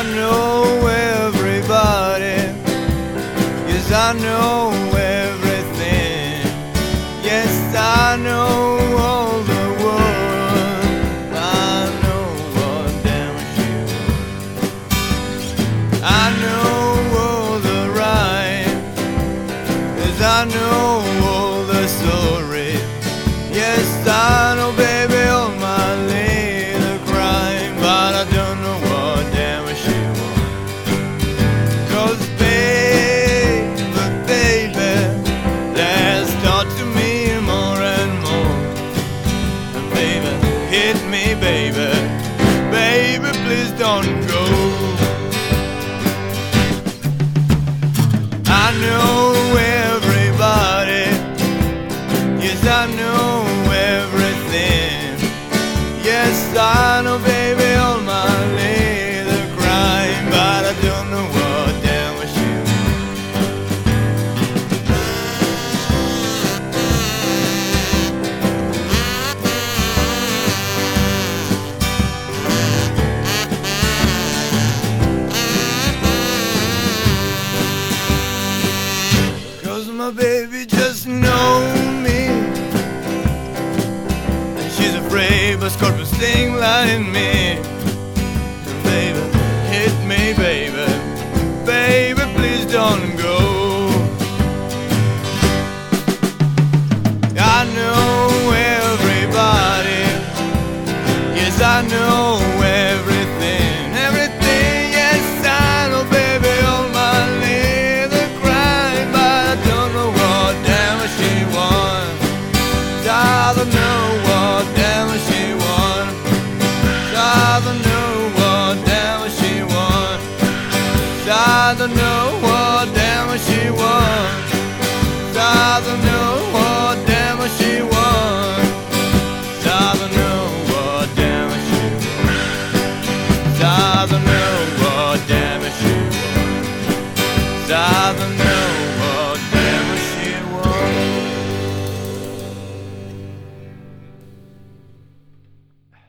I know everybody. Yes, I know everything. Yes, I know gone go. my baby just know me. And she's afraid but scorpions sting like me. So baby, hit me, baby. Baby, please don't go. I know everybody. Yes, I know. Doesn't know what damage she wants. Doesn't know what damage she wants. Doesn't know what damage she wants. Doesn't know what damage she wants. Doesn't know.